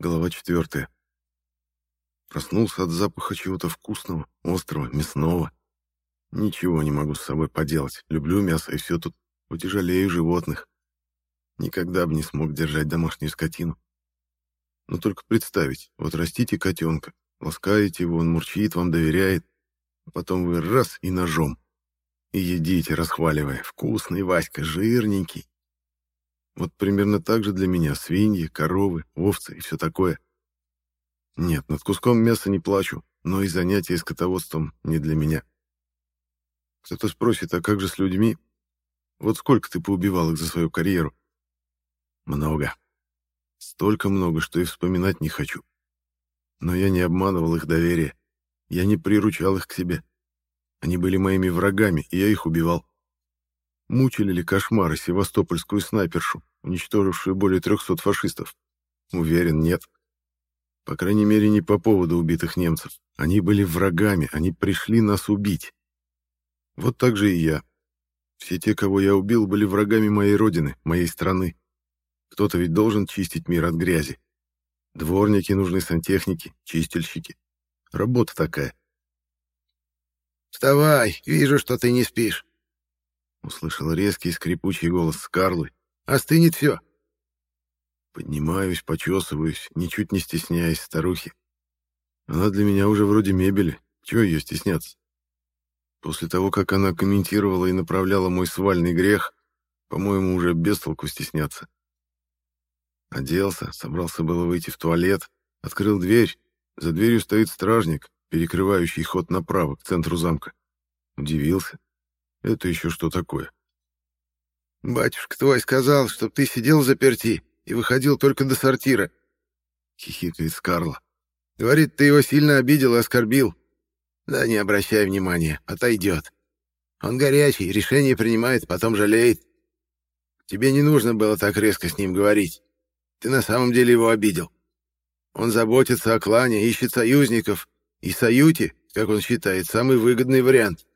Глава четвертая. Проснулся от запаха чего-то вкусного, острого, мясного. Ничего не могу с собой поделать. Люблю мясо, и все тут утяжелею животных. Никогда бы не смог держать домашнюю скотину. Но только представить, вот растите котенка, ласкаете его, он мурчит, вам доверяет, а потом вы раз и ножом. И едите, расхваливая. Вкусный, Васька, жирненький. Вот примерно так же для меня свиньи, коровы, овцы и все такое. Нет, над куском мяса не плачу, но и занятия скотоводством не для меня. Кто-то спросит, а как же с людьми? Вот сколько ты поубивал их за свою карьеру? Много. Столько много, что и вспоминать не хочу. Но я не обманывал их доверие. Я не приручал их к себе. Они были моими врагами, и я их убивал. Мучили ли кошмары севастопольскую снайпершу, уничтожившую более 300 фашистов? Уверен, нет. По крайней мере, не по поводу убитых немцев. Они были врагами, они пришли нас убить. Вот так же и я. Все те, кого я убил, были врагами моей родины, моей страны. Кто-то ведь должен чистить мир от грязи. Дворники нужны, сантехники, чистильщики. Работа такая. «Вставай, вижу, что ты не спишь», — услышал резкий скрипучий голос Скарлы. «Остынет все. Поднимаюсь, почесываюсь, ничуть не стесняясь старухи. Она для меня уже вроде мебели. Чего ее стесняться? После того, как она комментировала и направляла мой свальный грех, по-моему, уже без толку стесняться. Оделся, собрался было выйти в туалет, открыл дверь. За дверью стоит стражник, перекрывающий ход направо, к центру замка. Удивился. Это еще что такое? «Батюшка твой сказал, чтоб ты сидел заперти и выходил только до сортира», — хихикает Скарла. «Говорит, ты его сильно обидел и оскорбил. Да не обращай внимания, отойдет. Он горячий, решение принимает, потом жалеет. Тебе не нужно было так резко с ним говорить. Ты на самом деле его обидел. Он заботится о клане, ищет союзников, и Саюти, как он считает, самый выгодный вариант.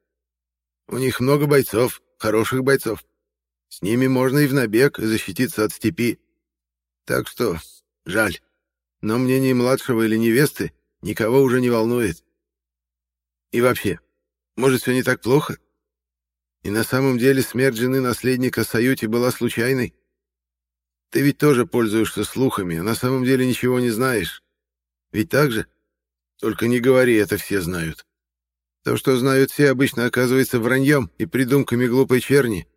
У них много бойцов, хороших бойцов. С ними можно и в набег защититься от степи. Так что, жаль. Но мнение младшего или невесты никого уже не волнует. И вообще, может, все не так плохо? И на самом деле смерть жены наследника Саюти была случайной? Ты ведь тоже пользуешься слухами, а на самом деле ничего не знаешь. Ведь так же? Только не говори, это все знают. То, что знают все, обычно оказывается враньем и придумками глупой черни.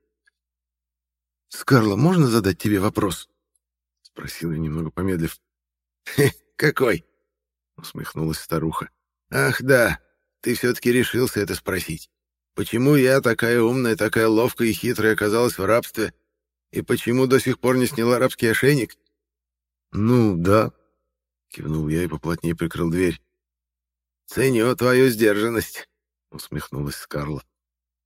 «Скарла, можно задать тебе вопрос?» Спросил я, немного помедлив. «Какой?» — усмехнулась старуха. «Ах, да, ты все-таки решился это спросить. Почему я, такая умная, такая ловкая и хитрая, оказалась в рабстве? И почему до сих пор не сняла рабский ошейник?» «Ну, да», — кивнул я и поплотнее прикрыл дверь. «Ценю твою сдержанность», — усмехнулась Скарла.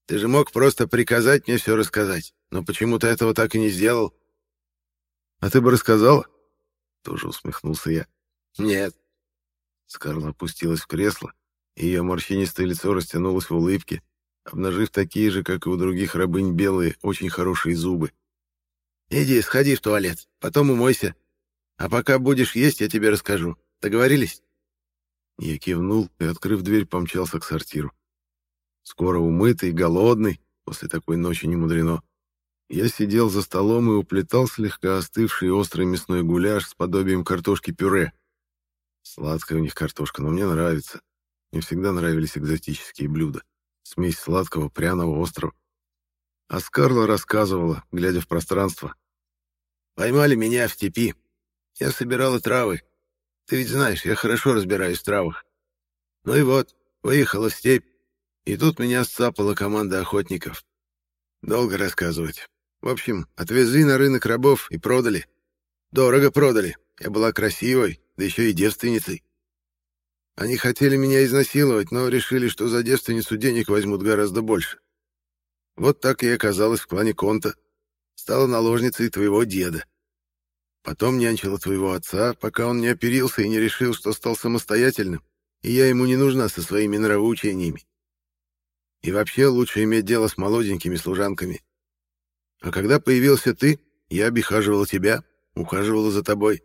«Ты же мог просто приказать мне все рассказать, но почему ты этого так и не сделал?» «А ты бы рассказала?» Тоже усмехнулся я. «Нет». Скарла опустилась в кресло, и ее морщинистое лицо растянулось в улыбке, обнажив такие же, как и у других рабынь, белые, очень хорошие зубы. «Иди, сходи в туалет, потом умойся. А пока будешь есть, я тебе расскажу. Договорились?» Я кивнул и, открыв дверь, помчался к сортиру. Скоро умытый, голодный, после такой ночи не мудрено, я сидел за столом и уплетал слегка остывший острый мясной гуляш с подобием картошки-пюре. Сладкая у них картошка, но мне нравится. Мне всегда нравились экзотические блюда. Смесь сладкого, пряного, острого. А Скарла рассказывала, глядя в пространство. «Поймали меня в степи. Я собирала травы. Ты ведь знаешь, я хорошо разбираюсь в травах. Ну и вот, выехала в степь, и тут меня сцапала команда охотников. Долго рассказывать. В общем, отвезли на рынок рабов и продали. Дорого продали. Я была красивой, да еще и девственницей. Они хотели меня изнасиловать, но решили, что за девственницу денег возьмут гораздо больше. Вот так и оказалась в клане Конта. Стала наложницей твоего деда. Потом нянчила твоего отца, пока он не оперился и не решил, что стал самостоятельным, и я ему не нужна со своими нравоучениями. И вообще лучше иметь дело с молоденькими служанками. А когда появился ты, я обихаживала тебя, ухаживала за тобой.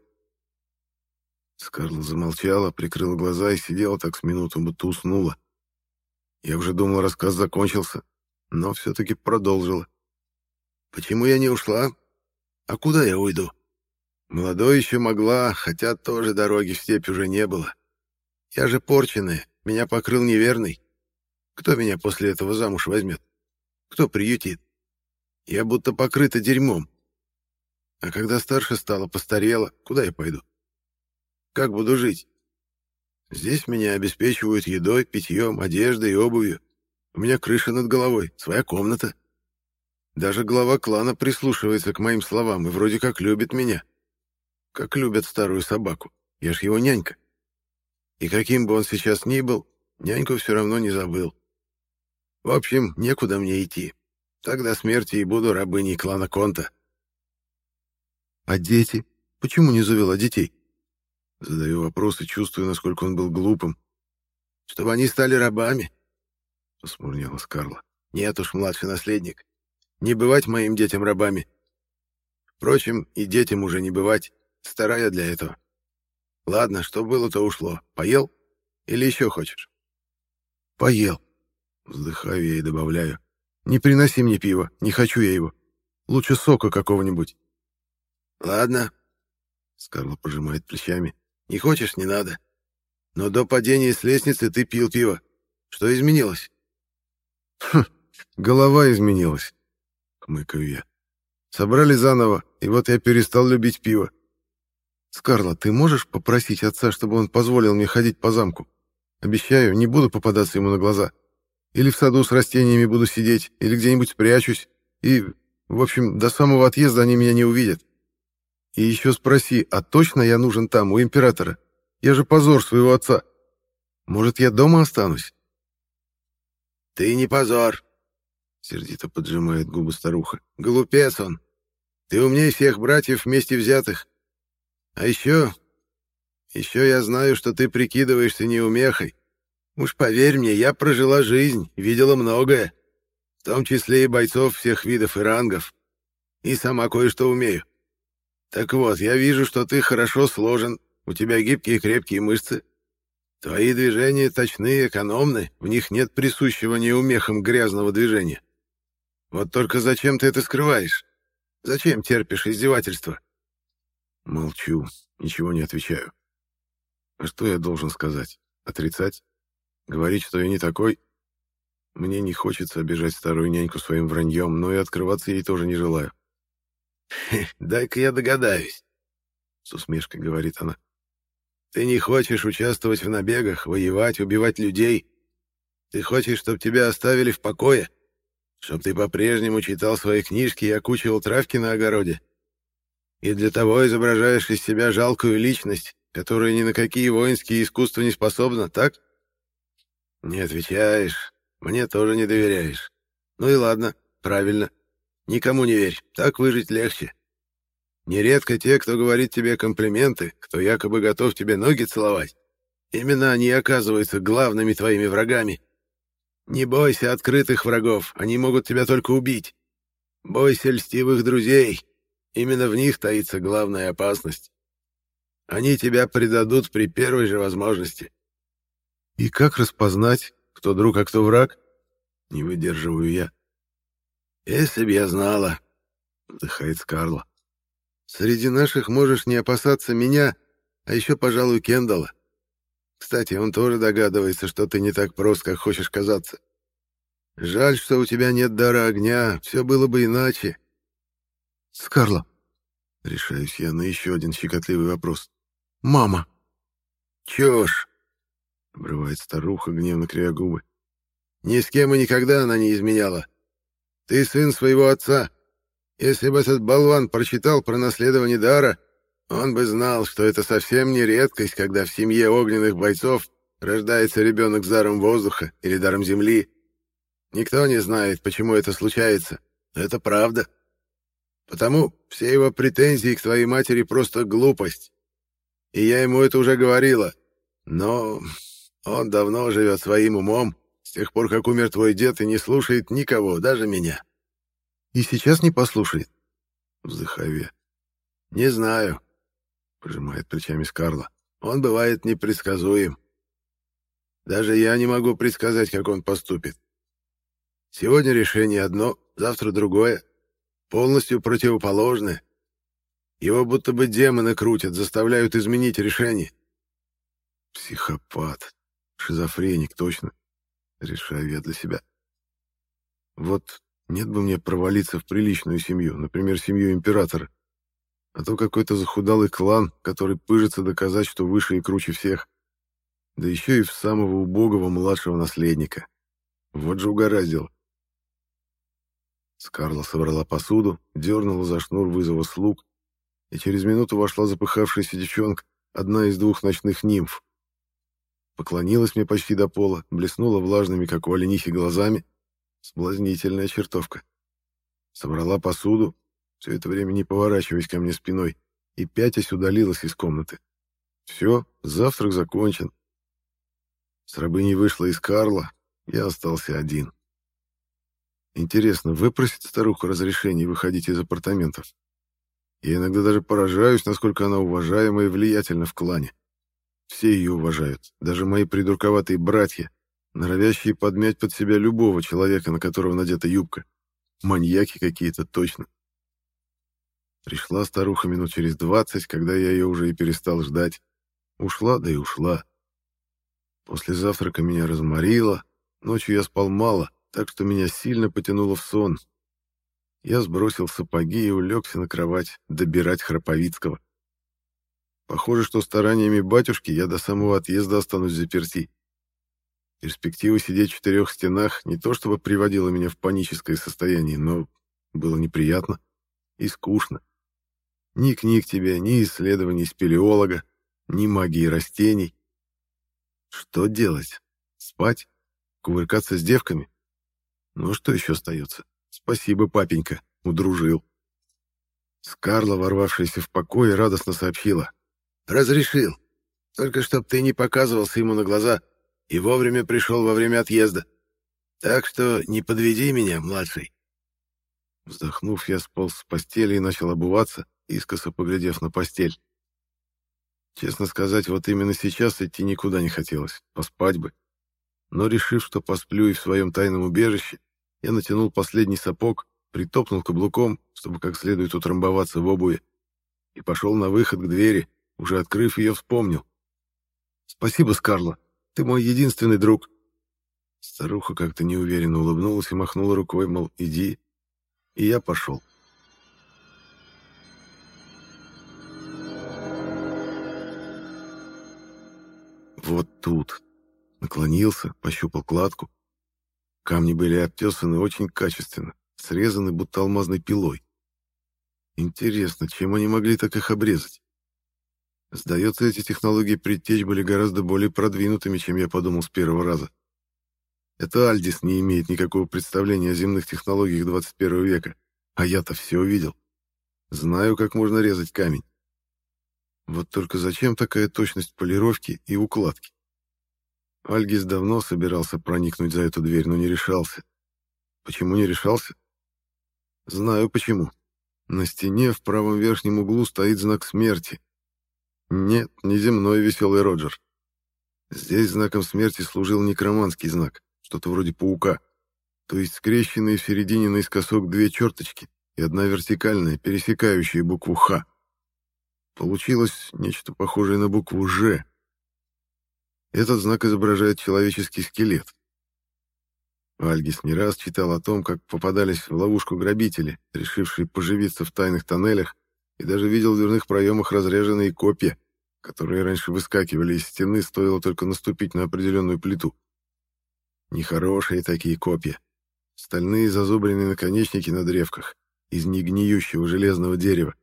Скарла замолчала, прикрыла глаза и сидела так с минуту, будто уснула. Я уже думал, рассказ закончился, но все-таки продолжила. «Почему я не ушла? А куда я уйду? Молодой еще могла, хотя тоже дороги в степь уже не было. Я же порченая, меня покрыл неверный. Кто меня после этого замуж возьмет? Кто приютит? Я будто покрыта дерьмом. А когда старше стала, постарела, куда я пойду? Как буду жить? Здесь меня обеспечивают едой, питьем, одеждой и обувью. У меня крыша над головой, своя комната. Даже глава клана прислушивается к моим словам и вроде как любит меня. Как любят старую собаку. Я ж его нянька. И каким бы он сейчас ни был, няньку все равно не забыл. В общем, некуда мне идти. Тогда смерти и буду рабыней клана Конта. А дети? Почему не завела детей? Задаю вопросы, чувствую, насколько он был глупым. «Чтобы они стали рабами?» — посмурнела Скарла. «Нет уж, младший наследник. Не бывать моим детям рабами. Впрочем, и детям уже не бывать. Старая для этого. Ладно, что было, то ушло. Поел? Или еще хочешь?» «Поел». Вздыхаю я и добавляю. «Не приноси мне пива, не хочу я его. Лучше сока какого-нибудь». «Ладно», — Скарла пожимает плечами. Не хочешь, не надо. Но до падения с лестницы ты пил пиво. Что изменилось? Хм, голова изменилась, хмыкаю я. Собрали заново, и вот я перестал любить пиво. Скарла, ты можешь попросить отца, чтобы он позволил мне ходить по замку? Обещаю, не буду попадаться ему на глаза. Или в саду с растениями буду сидеть, или где-нибудь спрячусь. И, в общем, до самого отъезда они меня не увидят. И еще спроси, а точно я нужен там, у императора? Я же позор своего отца. Может, я дома останусь?» «Ты не позор», — сердито поджимает губы старуха. «Глупец он. Ты умнее всех братьев вместе взятых. А еще... Еще я знаю, что ты прикидываешься неумехой. Уж поверь мне, я прожила жизнь, видела многое, в том числе и бойцов всех видов и рангов. И сама кое-что умею. Так вот, я вижу, что ты хорошо сложен, у тебя гибкие и крепкие мышцы. Твои движения точны экономны, в них нет присущего неумехам грязного движения. Вот только зачем ты это скрываешь? Зачем терпишь издевательства? Молчу, ничего не отвечаю. А что я должен сказать? Отрицать? Говорить, что я не такой? Мне не хочется обижать старую няньку своим враньем, но и открываться ей тоже не желаю. «Дай-ка я догадаюсь», — с усмешкой говорит она. «Ты не хочешь участвовать в набегах, воевать, убивать людей. Ты хочешь, чтобы тебя оставили в покое, чтобы ты по-прежнему читал свои книжки и окучивал травки на огороде. И для того изображаешь из себя жалкую личность, которая ни на какие воинские искусства не способна, так? Не отвечаешь, мне тоже не доверяешь. Ну и ладно, правильно». Никому не верь, так выжить легче. Нередко те, кто говорит тебе комплименты, кто якобы готов тебе ноги целовать, именно они оказываются главными твоими врагами. Не бойся открытых врагов, они могут тебя только убить. Бойся льстивых друзей, именно в них таится главная опасность. Они тебя предадут при первой же возможности. И как распознать, кто друг, а кто враг? Не выдерживаю я. «Если б я знала», — вздыхает Скарла. «Среди наших можешь не опасаться меня, а еще, пожалуй, Кендалла. Кстати, он тоже догадывается, что ты не так прост, как хочешь казаться. Жаль, что у тебя нет дара огня, все было бы иначе». «Скарла», — решаюсь я на еще один щекотливый вопрос. «Мама». «Чушь», — обрывает старуха, гневно кривя губы. «Ни с кем и никогда она не изменяла. Ты сын своего отца. Если бы этот болван прочитал про наследование дара, он бы знал, что это совсем не редкость, когда в семье огненных бойцов рождается ребенок с даром воздуха или даром земли. Никто не знает, почему это случается. Это правда. Потому все его претензии к твоей матери просто глупость. И я ему это уже говорила. Но он давно живет своим умом тех пор, как умер твой дед, и не слушает никого, даже меня. И сейчас не послушает. Я. Не знаю, пожимает плечами Скарла. Он бывает непредсказуем. Даже я не могу предсказать, как он поступит. Сегодня решение одно, завтра другое, полностью противоположное. Его будто бы демоны крутят, заставляют изменить решение. Психопат. Шизофреник, точно. Решаю я для себя. Вот нет бы мне провалиться в приличную семью, например, семью императора. А то какой-то захудалый клан, который пыжится доказать, что выше и круче всех. Да еще и в самого убогого младшего наследника. Вот же угораздило. Скарла собрала посуду, дернула за шнур вызова слуг, и через минуту вошла запыхавшаяся девчонка, одна из двух ночных нимф. Поклонилась мне почти до пола, блеснула влажными, как у оленихи, глазами. Соблазнительная чертовка. Собрала посуду, все это время не поворачиваясь ко мне спиной, и пятясь удалилась из комнаты. Все, завтрак закончен. С рабыней вышла из Карла, я остался один. Интересно, выпросит старуха разрешение выходить из апартаментов? Я иногда даже поражаюсь, насколько она уважаема и влиятельна в клане. Все ее уважают, даже мои придурковатые братья, норовящие подмять под себя любого человека, на которого надета юбка. Маньяки какие-то, точно. Пришла старуха минут через двадцать, когда я ее уже и перестал ждать. Ушла, да и ушла. После завтрака меня разморило, ночью я спал мало, так что меня сильно потянуло в сон. Я сбросил сапоги и улегся на кровать добирать Храповицкого. Похоже, что стараниями батюшки я до самого отъезда останусь заперти. Перспектива сидеть в четырех стенах не то чтобы приводила меня в паническое состояние, но было неприятно и скучно. Ни книг тебе, ни исследований спелеолога, ни магии растений. Что делать? Спать? Кувыркаться с девками? Ну, что еще остается? Спасибо, папенька, удружил. Скарла, ворвавшаяся в покой, радостно сообщила. «Разрешил. Только чтоб ты не показывался ему на глаза и вовремя пришел во время отъезда. Так что не подведи меня, младший». Вздохнув, я сполз с постели и начал обуваться, искоса поглядев на постель. Честно сказать, вот именно сейчас идти никуда не хотелось, поспать бы. Но решив, что посплю и в своем тайном убежище, я натянул последний сапог, притопнул каблуком, чтобы как следует утрамбоваться в обуви, и пошел на выход к двери, уже открыв ее, вспомнил. «Спасибо, Скарла, ты мой единственный друг». Старуха как-то неуверенно улыбнулась и махнула рукой, мол, иди. И я пошел. Вот тут. Наклонился, пощупал кладку. Камни были обтесаны очень качественно, срезаны будто алмазной пилой. Интересно, чем они могли так их обрезать? Сдается, эти технологии предтеч были гораздо более продвинутыми, чем я подумал с первого раза. Это Альдис не имеет никакого представления о земных технологиях 21 века, а я-то все увидел. Знаю, как можно резать камень. Вот только зачем такая точность полировки и укладки? Альгис давно собирался проникнуть за эту дверь, но не решался. Почему не решался? Знаю почему. На стене в правом верхнем углу стоит знак смерти. Нет, не земной веселый Роджер. Здесь знаком смерти служил некроманский знак, что-то вроде паука. То есть скрещенные в середине наискосок две черточки и одна вертикальная, пересекающая букву «Х». Получилось нечто похожее на букву «Ж». Этот знак изображает человеческий скелет. Альгис не раз читал о том, как попадались в ловушку грабители, решившие поживиться в тайных тоннелях, и даже видел в дверных проемах разреженные копья, которые раньше выскакивали из стены, стоило только наступить на определенную плиту. Нехорошие такие копья. Стальные зазубренные наконечники на древках из негниющего железного дерева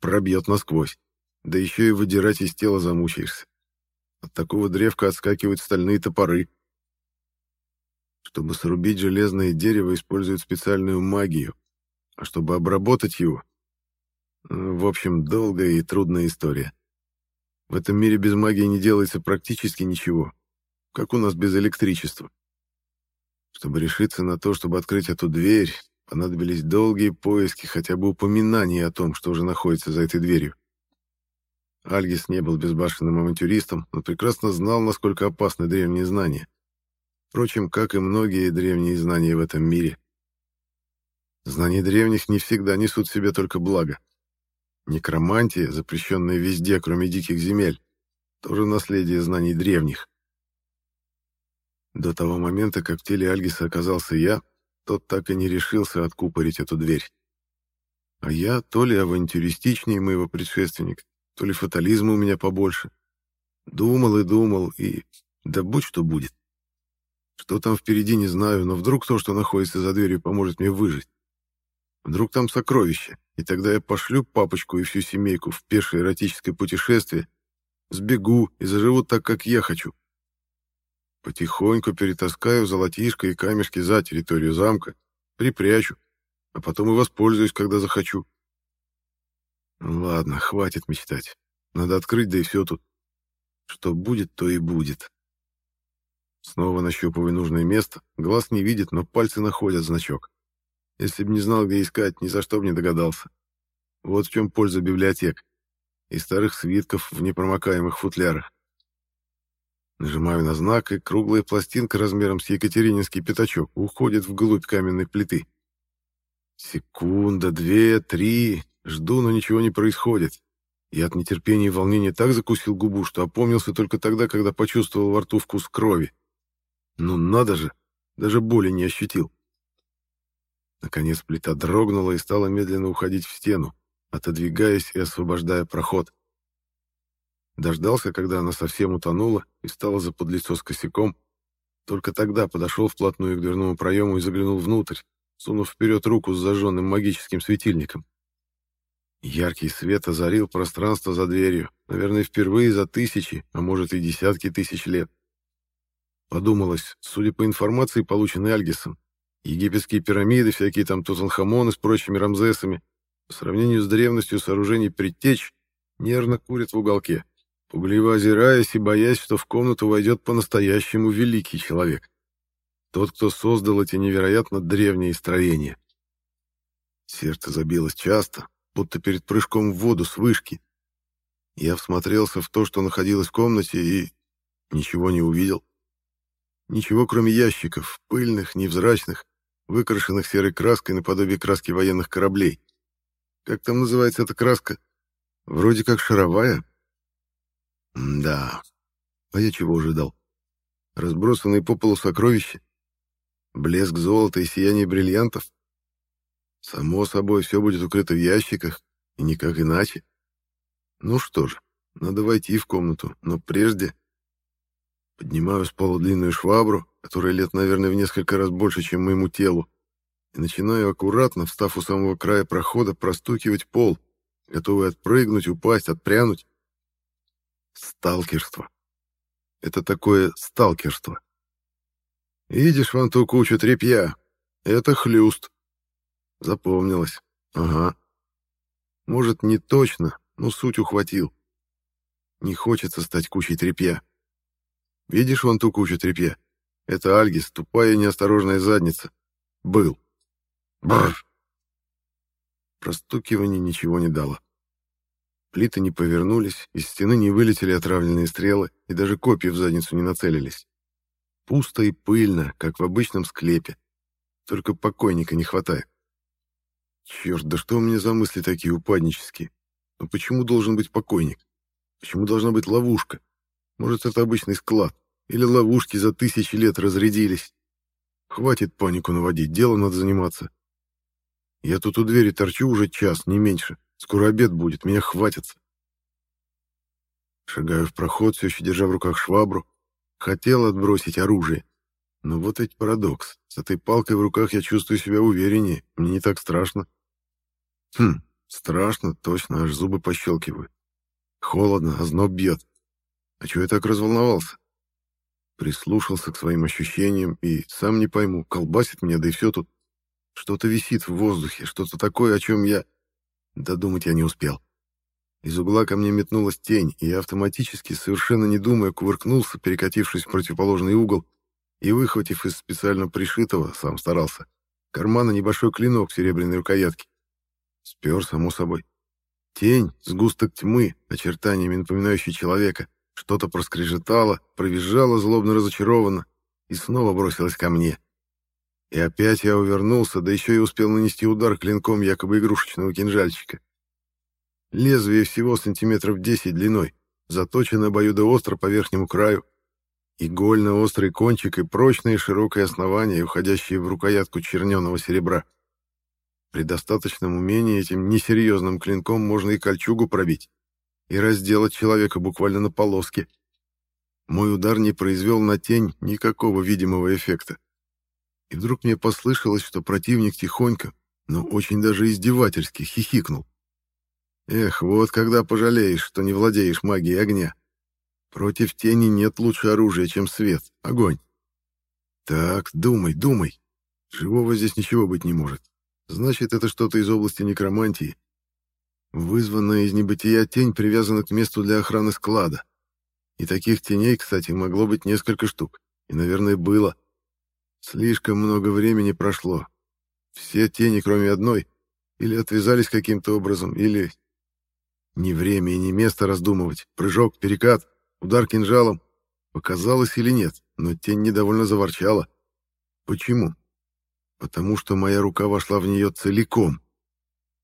пробьет насквозь. Да еще и выдирать из тела замучаешься. От такого древка отскакивают стальные топоры. Чтобы срубить железное дерево, используют специальную магию. А чтобы обработать его... В общем, долгая и трудная история. В этом мире без магии не делается практически ничего. Как у нас без электричества. Чтобы решиться на то, чтобы открыть эту дверь, Понадобились долгие поиски хотя бы упоминания о том, что уже находится за этой дверью. Альгис не был безбашенным авантюристом, но прекрасно знал, насколько опасны древние знания. Впрочем, как и многие древние знания в этом мире. Знания древних не всегда несут в себе только благо. Некромантия, запрещенная везде, кроме диких земель, тоже наследие знаний древних. До того момента, как в теле Альгиса оказался я, тот так и не решился откупорить эту дверь. А я то ли авантюристичнее моего предшественника, то ли фатализма у меня побольше. Думал и думал, и... Да будь что будет. Что там впереди, не знаю, но вдруг то, что находится за дверью, поможет мне выжить. Вдруг там сокровище, и тогда я пошлю папочку и всю семейку в пешее эротическое путешествие, сбегу и заживу так, как я хочу. Потихоньку перетаскаю золотишко и камешки за территорию замка, припрячу, а потом и воспользуюсь, когда захочу. Ладно, хватит мечтать. Надо открыть, да и все тут. Что будет, то и будет. Снова нащупываю нужное место. Глаз не видит, но пальцы находят значок. Если б не знал, где искать, ни за что бы не догадался. Вот в чем польза библиотек. И старых свитков в непромокаемых футлярах. Нажимаю на знак, и круглая пластинка размером с екатерининский пятачок уходит вглубь каменной плиты. Секунда, две, три. Жду, но ничего не происходит. Я от нетерпения и волнения так закусил губу, что опомнился только тогда, когда почувствовал во рту вкус крови. Ну надо же, даже боли не ощутил. Наконец плита дрогнула и стала медленно уходить в стену, отодвигаясь и освобождая проход. Дождался, когда она совсем утонула и стала за подлицо с косяком. Только тогда подошел вплотную к дверному проему и заглянул внутрь, сунув вперед руку с зажженным магическим светильником. Яркий свет озарил пространство за дверью, наверное, впервые за тысячи, а может и десятки тысяч лет. Подумалось, судя по информации, полученной Альгисом, египетские пирамиды, всякие там Тутанхамоны с прочими Рамзесами, по сравнению с древностью сооружений предтеч, нервно курят в уголке, пугливо озираясь и боясь, что в комнату войдет по-настоящему великий человек. Тот, кто создал эти невероятно древние строения. Сердце забилось часто, будто перед прыжком в воду с вышки. Я всмотрелся в то, что находилось в комнате, и ничего не увидел. Ничего, кроме ящиков, пыльных, невзрачных, выкрашенных серой краской наподобие краски военных кораблей. Как там называется эта краска? Вроде как шаровая. М да. А я чего ожидал? Разбросанные по полу сокровища? Блеск золота и сияние бриллиантов? Само собой, все будет укрыто в ящиках, и никак иначе. Ну что ж, надо войти в комнату, но прежде... Поднимаю с пола длинную швабру, которая лет, наверное, в несколько раз больше, чем моему телу, и начинаю аккуратно, встав у самого края прохода, простукивать пол, готовый отпрыгнуть, упасть, отпрянуть. Сталкерство. Это такое сталкерство. Видишь вон ту кучу тряпья? Это хлюст. Запомнилось. Ага. Может, не точно, но суть ухватил. Не хочется стать кучей тряпья. Видишь вон ту кучу тряпья? Это Альгис, тупая и неосторожная задница. Был. Бррр. Простукивание ничего не дало. Плиты не повернулись, из стены не вылетели отравленные стрелы, и даже копья в задницу не нацелились. Пусто и пыльно, как в обычном склепе. Только покойника не хватает. Черт, да что у меня за мысли такие упаднические? Но почему должен быть покойник? Почему должна быть ловушка? Может, это обычный склад? Или ловушки за тысячи лет разрядились? Хватит панику наводить, дело надо заниматься. Я тут у двери торчу уже час, не меньше. Скоро обед будет, меня хватится. Шагаю в проход, все еще держа в руках швабру, Хотел отбросить оружие. Но вот ведь парадокс. С этой палкой в руках я чувствую себя увереннее. Мне не так страшно. Хм, страшно, точно, аж зубы пощелкивают. Холодно, а зноб бьет. А чего я так разволновался? Прислушался к своим ощущениям и, сам не пойму, колбасит меня, да и все тут. Что-то висит в воздухе, что-то такое, о чем я... Додумать я не успел. Из угла ко мне метнулась тень, и я автоматически, совершенно не думая, кувыркнулся, перекатившись в противоположный угол, и, выхватив из специально пришитого, сам старался, кармана небольшой клинок серебряной рукоятки. Спер, само собой. Тень, сгусток тьмы, очертаниями напоминающий человека, что-то проскрежетало, провизжало злобно разочарованно и снова бросилась ко мне. И опять я увернулся, да еще и успел нанести удар клинком якобы игрушечного кинжальчика. Лезвие всего сантиметров 10 длиной, заточено обоюдоостро по верхнему краю, игольно-острый кончик и прочное широкое основание, уходящее в рукоятку черненого серебра. При достаточном умении этим несерьезным клинком можно и кольчугу пробить, и разделать человека буквально на полоски. Мой удар не произвел на тень никакого видимого эффекта. И вдруг мне послышалось, что противник тихонько, но очень даже издевательски хихикнул. Эх, вот когда пожалеешь, что не владеешь магией огня. Против тени нет лучше оружия, чем свет, огонь. Так, думай, думай. Живого здесь ничего быть не может. Значит, это что-то из области некромантии. Вызванная из небытия тень привязана к месту для охраны склада. И таких теней, кстати, могло быть несколько штук. И, наверное, было. Слишком много времени прошло. Все тени, кроме одной, или отвязались каким-то образом, или ни время и ни место раздумывать. Прыжок, перекат, удар кинжалом. Показалось или нет, но тень недовольно заворчала. Почему? Потому что моя рука вошла в нее целиком.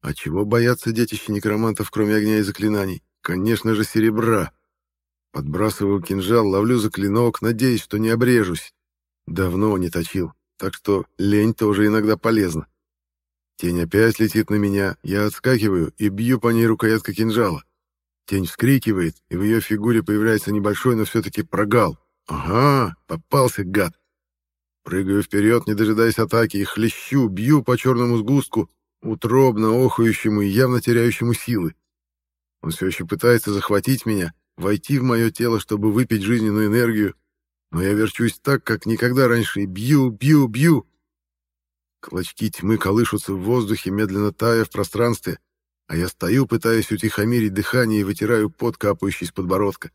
А чего боятся детище некромантов, кроме огня и заклинаний? Конечно же, серебра. Подбрасываю кинжал, ловлю за клинок, надеюсь, что не обрежусь. Давно не точил, так что лень тоже иногда полезна. Тень опять летит на меня, я отскакиваю и бью по ней рукояткой кинжала. Тень вскрикивает, и в ее фигуре появляется небольшой, но все-таки прогал. Ага, попался гад. Прыгаю вперед, не дожидаясь атаки, и хлещу, бью по черному сгустку, утробно охающему и явно теряющему силы. Он все еще пытается захватить меня, войти в мое тело, чтобы выпить жизненную энергию, но я верчусь так, как никогда раньше, и бью, бью, бью. Клочки тьмы колышутся в воздухе, медленно тая в пространстве, а я стою, пытаясь утихомирить дыхание и вытираю пот, капающий с подбородка.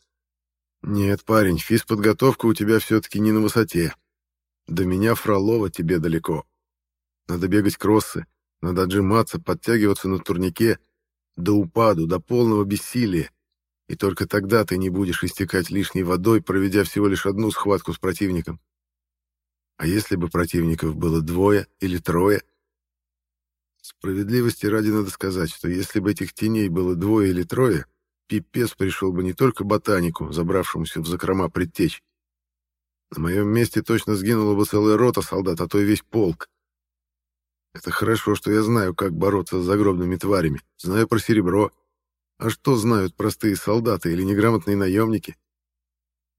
Нет, парень, физподготовка у тебя все-таки не на высоте. До меня, Фролова, тебе далеко. Надо бегать кроссы, надо отжиматься, подтягиваться на турнике, до упаду, до полного бессилия. И только тогда ты не будешь истекать лишней водой, проведя всего лишь одну схватку с противником. А если бы противников было двое или трое? Справедливости ради надо сказать, что если бы этих теней было двое или трое, пипец пришел бы не только ботанику, забравшемуся в закрома предтеч. На моем месте точно сгинула бы целая рота солдат, а то и весь полк. Это хорошо, что я знаю, как бороться с загробными тварями, знаю про серебро. А что знают простые солдаты или неграмотные наемники?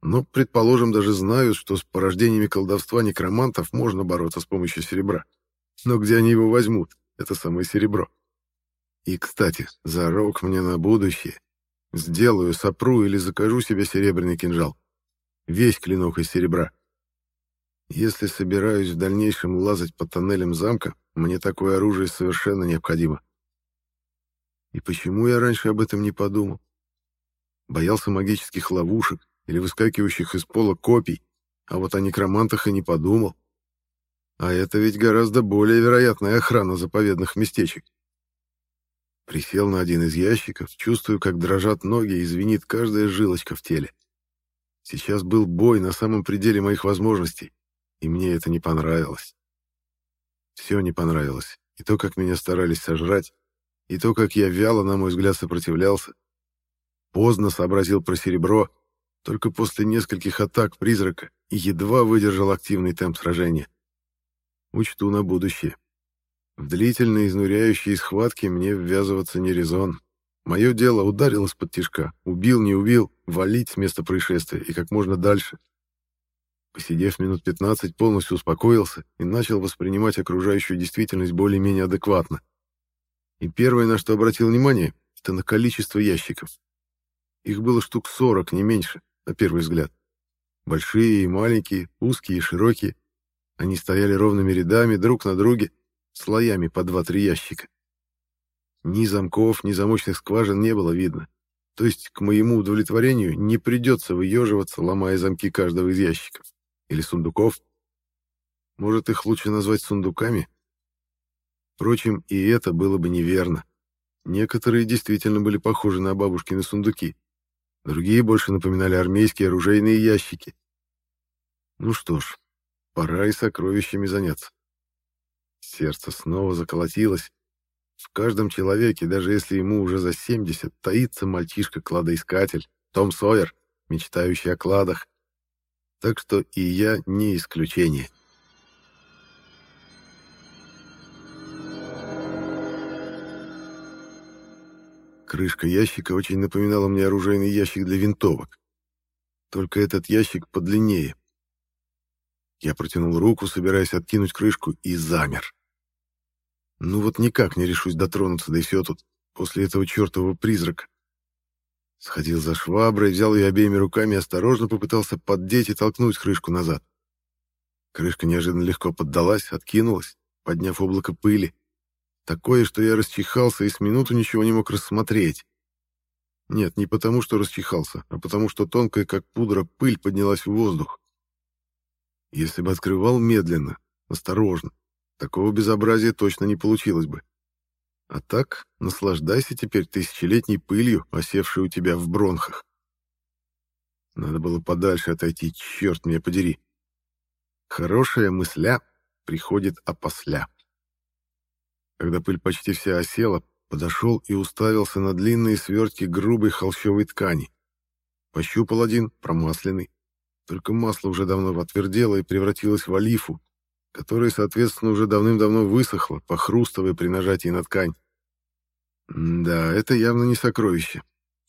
Но, предположим, даже знают, что с порождениями колдовства некромантов можно бороться с помощью серебра. Но где они его возьмут, это самое серебро? И, кстати, зарок мне на будущее. Сделаю, сопру или закажу себе серебряный кинжал. Весь клинок из серебра. Если собираюсь в дальнейшем лазать по тоннелям замка, мне такое оружие совершенно необходимо. И почему я раньше об этом не подумал? Боялся магических ловушек, или выскакивающих из пола копий, а вот о некромантах и не подумал. А это ведь гораздо более вероятная охрана заповедных местечек. Присел на один из ящиков, чувствую, как дрожат ноги и звенит каждая жилочка в теле. Сейчас был бой на самом пределе моих возможностей, и мне это не понравилось. Все не понравилось. И то, как меня старались сожрать, и то, как я вяло, на мой взгляд, сопротивлялся. Поздно сообразил про серебро, только после нескольких атак призрака и едва выдержал активный темп сражения. Учту на будущее. В длительные изнуряющие схватки мне ввязываться не резон. Мое дело ударил из-под тишка, убил, не убил, валить с места происшествия и как можно дальше. Посидев минут 15, полностью успокоился и начал воспринимать окружающую действительность более-менее адекватно. И первое, на что обратил внимание, это на количество ящиков. Их было штук 40, не меньше на первый взгляд. Большие и маленькие, узкие и широкие. Они стояли ровными рядами, друг на друге, слоями по два-три ящика. Ни замков, ни замочных скважин не было видно. То есть, к моему удовлетворению, не придется выеживаться, ломая замки каждого из ящиков. Или сундуков. Может, их лучше назвать сундуками? Впрочем, и это было бы неверно. Некоторые действительно были похожи на бабушкины сундуки. Другие больше напоминали армейские оружейные ящики. Ну что ж, пора и сокровищами заняться. Сердце снова заколотилось. В каждом человеке, даже если ему уже за 70, таится мальчишка-кладоискатель, Том Сойер, мечтающий о кладах. Так что и я не исключение. Крышка ящика очень напоминала мне оружейный ящик для винтовок. Только этот ящик подлиннее. Я протянул руку, собираясь откинуть крышку, и замер. Ну вот никак не решусь дотронуться, да и все тут, после этого чертового призрака. Сходил за шваброй, взял ее обеими руками и осторожно попытался поддеть и толкнуть крышку назад. Крышка неожиданно легко поддалась, откинулась, подняв облако пыли. Такое, что я расчихался и с минуту ничего не мог рассмотреть. Нет, не потому, что расчихался, а потому, что тонкая, как пудра, пыль поднялась в воздух. Если бы открывал медленно, осторожно, такого безобразия точно не получилось бы. А так, наслаждайся теперь тысячелетней пылью, осевшей у тебя в бронхах. Надо было подальше отойти, черт меня подери. Хорошая мысля приходит опосля. Когда пыль почти вся осела, подошел и уставился на длинные свертки грубой холщовой ткани. Пощупал один, промасленный. Только масло уже давно отвердело и превратилось в олифу, которая, соответственно, уже давным-давно высохла, похрустывая при нажатии на ткань. да, это явно не сокровище.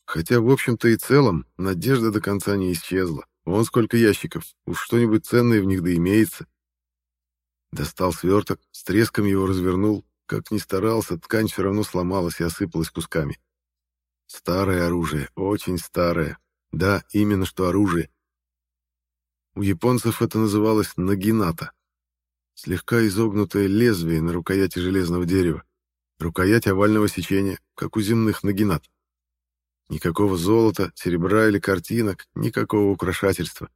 Хотя, в общем-то и целом, надежда до конца не исчезла. Вон сколько ящиков, уж что-нибудь ценное в них да имеется. Достал сверток, с треском его развернул, как ни старался, ткань все равно сломалась и осыпалась кусками. Старое оружие, очень старое. Да, именно что оружие. У японцев это называлось нагината. Слегка изогнутое лезвие на рукояти железного дерева. Рукоять овального сечения, как у земных нагинат. Никакого золота, серебра или картинок, никакого украшательства.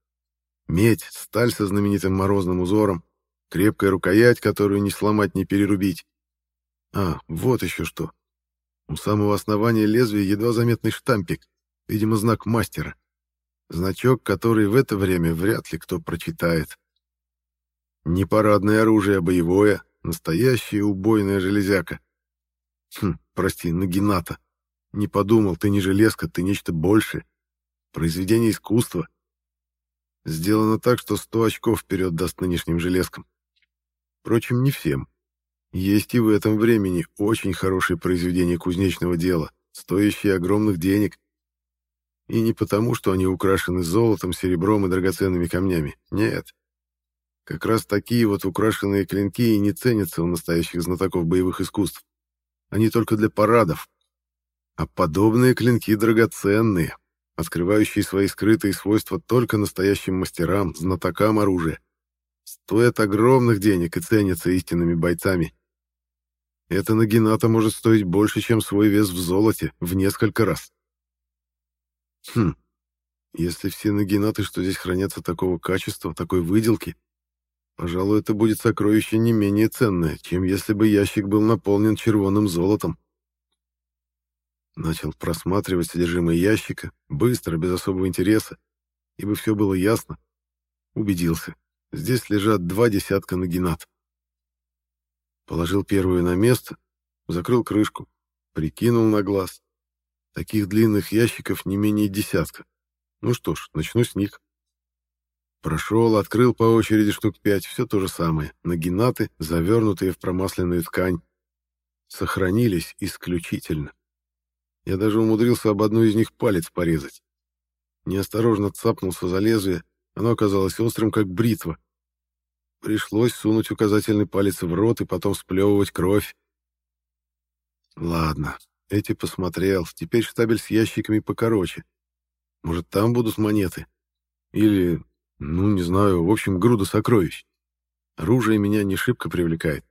Медь, сталь со знаменитым морозным узором, крепкая рукоять, которую не сломать, не перерубить. А, вот еще что. У самого основания лезвия едва заметный штампик, видимо, знак мастера. Значок, который в это время вряд ли кто прочитает. Не парадное оружие, а боевое, настоящая убойная железяка. Хм, прости, Нагината. Не подумал, ты не железка, ты нечто большее. Произведение искусства. Сделано так, что сто очков вперед даст нынешним железкам. Впрочем, не всем. Есть и в этом времени очень хорошие произведения кузнечного дела, стоящие огромных денег. И не потому, что они украшены золотом, серебром и драгоценными камнями. Нет. Как раз такие вот украшенные клинки и не ценятся у настоящих знатоков боевых искусств. Они только для парадов. А подобные клинки драгоценные, открывающие свои скрытые свойства только настоящим мастерам, знатокам оружия. Стоят огромных денег и ценятся истинными бойцами. Эта нагината может стоить больше, чем свой вес в золоте, в несколько раз. Хм, если все нагинаты, что здесь хранятся такого качества, такой выделки, пожалуй, это будет сокровище не менее ценное, чем если бы ящик был наполнен червоным золотом. Начал просматривать содержимое ящика, быстро, без особого интереса, ибо все было ясно. Убедился, здесь лежат два десятка нагинат. Положил первую на место, закрыл крышку, прикинул на глаз. Таких длинных ящиков не менее десятка. Ну что ж, начну с них. Прошел, открыл по очереди штук пять, все то же самое. Нагинаты, завернутые в промасленную ткань. Сохранились исключительно. Я даже умудрился об одну из них палец порезать. Неосторожно цапнулся за лезвие, оно оказалось острым, как бритва. Пришлось сунуть указательный палец в рот и потом сплевывать кровь. Ладно, эти посмотрел. Теперь штабель с ящиками покороче. Может, там будут монеты? Или, ну, не знаю, в общем, груда сокровищ. Оружие меня не шибко привлекает.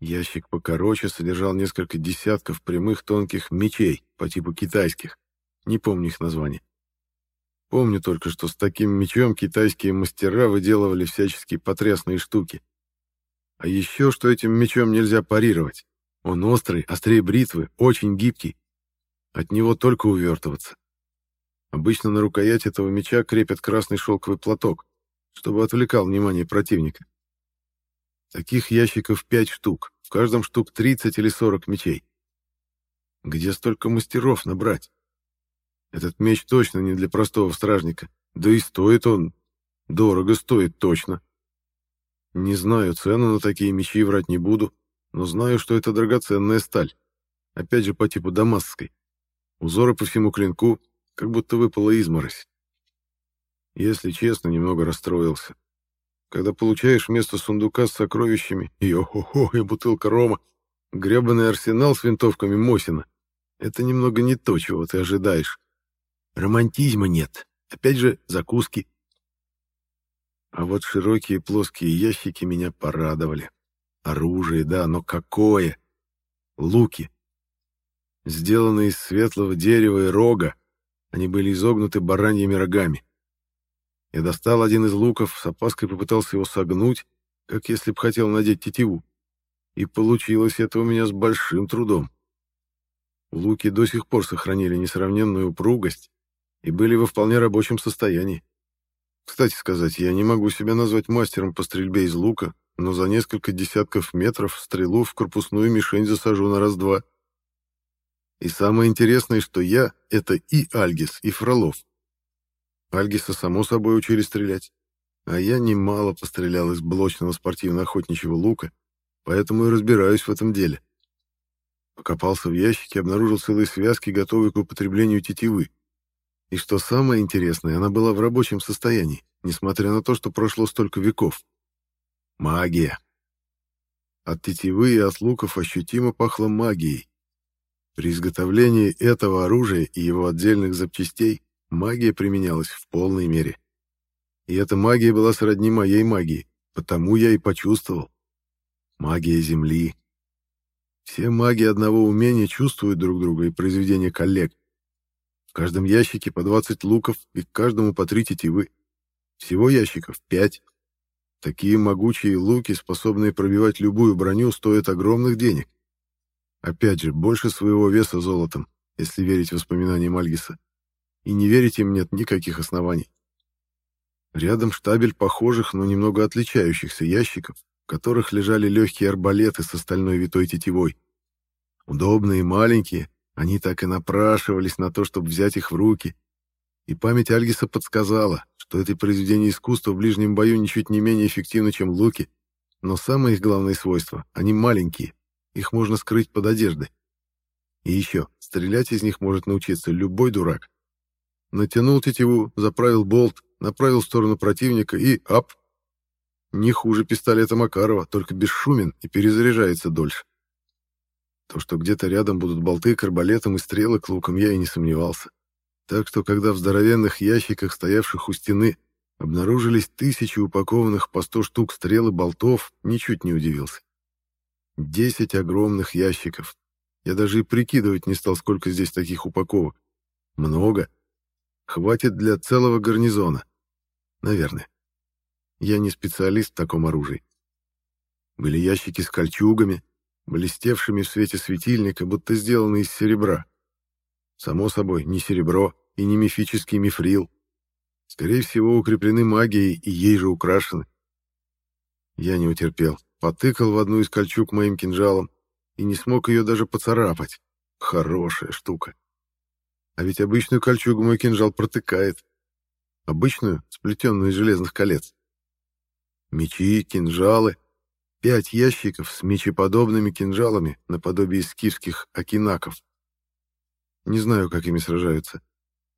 Ящик покороче содержал несколько десятков прямых тонких мечей по типу китайских. Не помню их название. Помню только, что с таким мечом китайские мастера выделывали всяческие потрясные штуки. А еще, что этим мечом нельзя парировать. Он острый, острее бритвы, очень гибкий. От него только увертываться. Обычно на рукоять этого меча крепят красный шелковый платок, чтобы отвлекал внимание противника. Таких ящиков пять штук, в каждом штук 30 или 40 мечей. Где столько мастеров набрать? Этот меч точно не для простого стражника, да и стоит он, дорого стоит точно. Не знаю цену на такие мечи, врать не буду, но знаю, что это драгоценная сталь, опять же по типу дамасской. Узоры по всему клинку, как будто выпала изморозь. Если честно, немного расстроился. Когда получаешь вместо сундука с сокровищами и о-хо-хо, и бутылка рома, гребаный арсенал с винтовками Мосина, это немного не то, чего ты ожидаешь. Романтизма нет. Опять же, закуски. А вот широкие плоские ящики меня порадовали. Оружие, да, но какое! Луки. Сделанные из светлого дерева и рога, они были изогнуты бараньими рогами. Я достал один из луков, с опаской попытался его согнуть, как если б хотел надеть тетиву. И получилось это у меня с большим трудом. Луки до сих пор сохранили несравненную упругость и были во вполне рабочем состоянии. Кстати сказать, я не могу себя назвать мастером по стрельбе из лука, но за несколько десятков метров стрелу в корпусную мишень засажу на раз-два. И самое интересное, что я — это и Альгис, и Фролов. Альгиса, само собой, учили стрелять. А я немало пострелял из блочного спортивно-охотничьего лука, поэтому и разбираюсь в этом деле. Покопался в ящике, обнаружил целые связки, готовые к употреблению тетивы. И что самое интересное, она была в рабочем состоянии, несмотря на то, что прошло столько веков. Магия. От тетивы и от луков ощутимо пахло магией. При изготовлении этого оружия и его отдельных запчастей магия применялась в полной мере. И эта магия была сродни моей магии, потому я и почувствовал. Магия Земли. Все маги одного умения чувствуют друг друга и произведения коллег. В каждом ящике по 20 луков и к каждому по 3 тетивы. Всего ящиков 5. Такие могучие луки, способные пробивать любую броню, стоят огромных денег. Опять же, больше своего веса золотом, если верить воспоминаниям Альгиса. И не верить им нет никаких оснований. Рядом штабель похожих, но немного отличающихся ящиков, в которых лежали легкие арбалеты с остальной витой тетивой. Удобные, маленькие, они так и напрашивались на то, чтобы взять их в руки. И память Альгиса подсказала, что это произведение искусства в ближнем бою ничуть не менее эффективно, чем луки, но самое их главное свойство — они маленькие, их можно скрыть под одеждой. И еще, стрелять из них может научиться любой дурак. Натянул тетиву, заправил болт, направил в сторону противника и ап! Не хуже пистолета Макарова, только бесшумен и перезаряжается дольше. То, что где-то рядом будут болты к арбалетам и стрелы к лукам, я и не сомневался. Так что, когда в здоровенных ящиках, стоявших у стены, обнаружились тысячи упакованных по сто штук стрел и болтов, ничуть не удивился. Десять огромных ящиков. Я даже и прикидывать не стал, сколько здесь таких упаковок. Много. Хватит для целого гарнизона. Наверное. Я не специалист в таком оружии. Были ящики с кольчугами, блестевшими в свете светильника, будто сделаны из серебра. Само собой, не серебро и не мифический мифрил. Скорее всего, укреплены магией и ей же украшены. Я не утерпел, потыкал в одну из кольчуг моим кинжалом и не смог ее даже поцарапать. Хорошая штука. А ведь обычную кольчугу мой кинжал протыкает. Обычную, сплетенную из железных колец. Мечи, кинжалы — Пять ящиков с мечеподобными кинжалами наподобие скифских акинаков. Не знаю, как ими сражаются.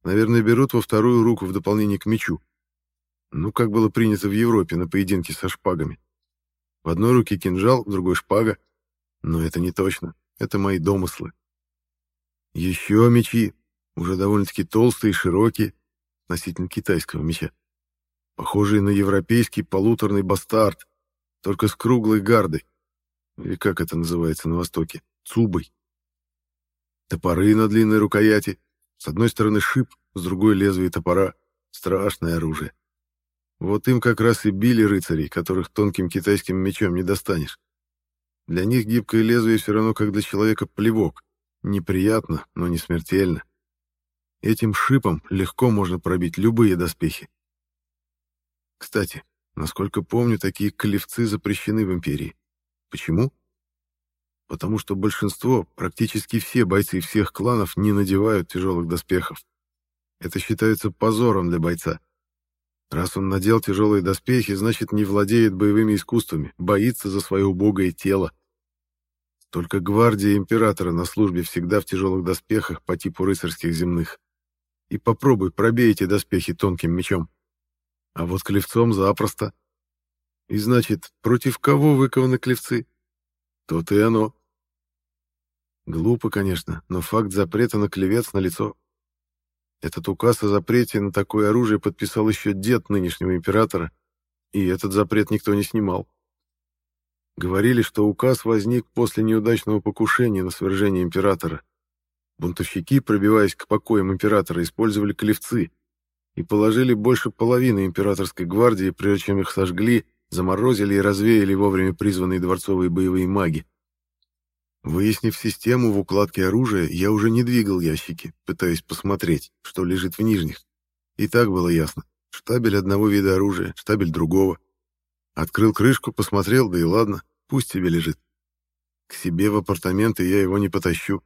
Наверное, берут во вторую руку в дополнение к мечу. Ну, как было принято в Европе на поединке со шпагами. В одной руке кинжал, в другой шпага. Но это не точно. Это мои домыслы. Еще мечи, уже довольно-таки толстые и широкие, носитель китайского меча. Похожие на европейский полуторный бастард, только с круглой гардой. Или как это называется на Востоке? Цубой. Топоры на длинной рукояти. С одной стороны шип, с другой лезвие топора. Страшное оружие. Вот им как раз и били рыцарей, которых тонким китайским мечом не достанешь. Для них гибкое лезвие все равно, как для человека, плевок. Неприятно, но не смертельно. Этим шипом легко можно пробить любые доспехи. Кстати, насколько помню, такие клевцы запрещены в Империи. Почему? Потому что большинство, практически все бойцы всех кланов не надевают тяжелых доспехов. Это считается позором для бойца. Раз он надел тяжелые доспехи, значит, не владеет боевыми искусствами, боится за свое убогое тело. Только гвардия императора на службе всегда в тяжелых доспехах по типу рыцарских земных. И попробуй пробей эти доспехи тонким мечом. А вот клевцом запросто. И значит, против кого выкованы клевцы? То-то и оно. Глупо, конечно, но факт запрета на клевец налицо. Этот указ о запрете на такое оружие подписал еще дед нынешнего императора, и этот запрет никто не снимал. Говорили, что указ возник после неудачного покушения на свержение императора. Бунтовщики, пробиваясь к покоям императора, использовали клевцы и положили больше половины императорской гвардии, прежде чем их сожгли, заморозили и развеяли вовремя призванные дворцовые боевые маги. Выяснив систему в укладке оружия, я уже не двигал ящики, пытаясь посмотреть, что лежит в нижних. И так было ясно. Штабель одного вида оружия, штабель другого. Открыл крышку, посмотрел, да и ладно. Пусть себе лежит. К себе в апартаменты я его не потащу.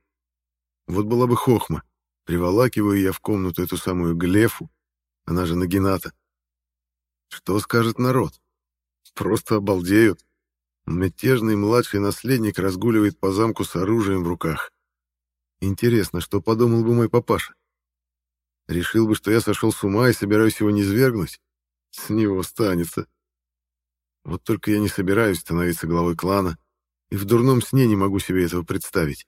Вот была бы хохма. Приволакиваю я в комнату эту самую Глефу, она же Нагината. Что скажет народ? Просто обалдеют. Мятежный младший наследник разгуливает по замку с оружием в руках. Интересно, что подумал бы мой папаша? Решил бы, что я сошел с ума и собираюсь его низвергнуть? С него станется. Вот только я не собираюсь становиться главой клана, и в дурном сне не могу себе этого представить.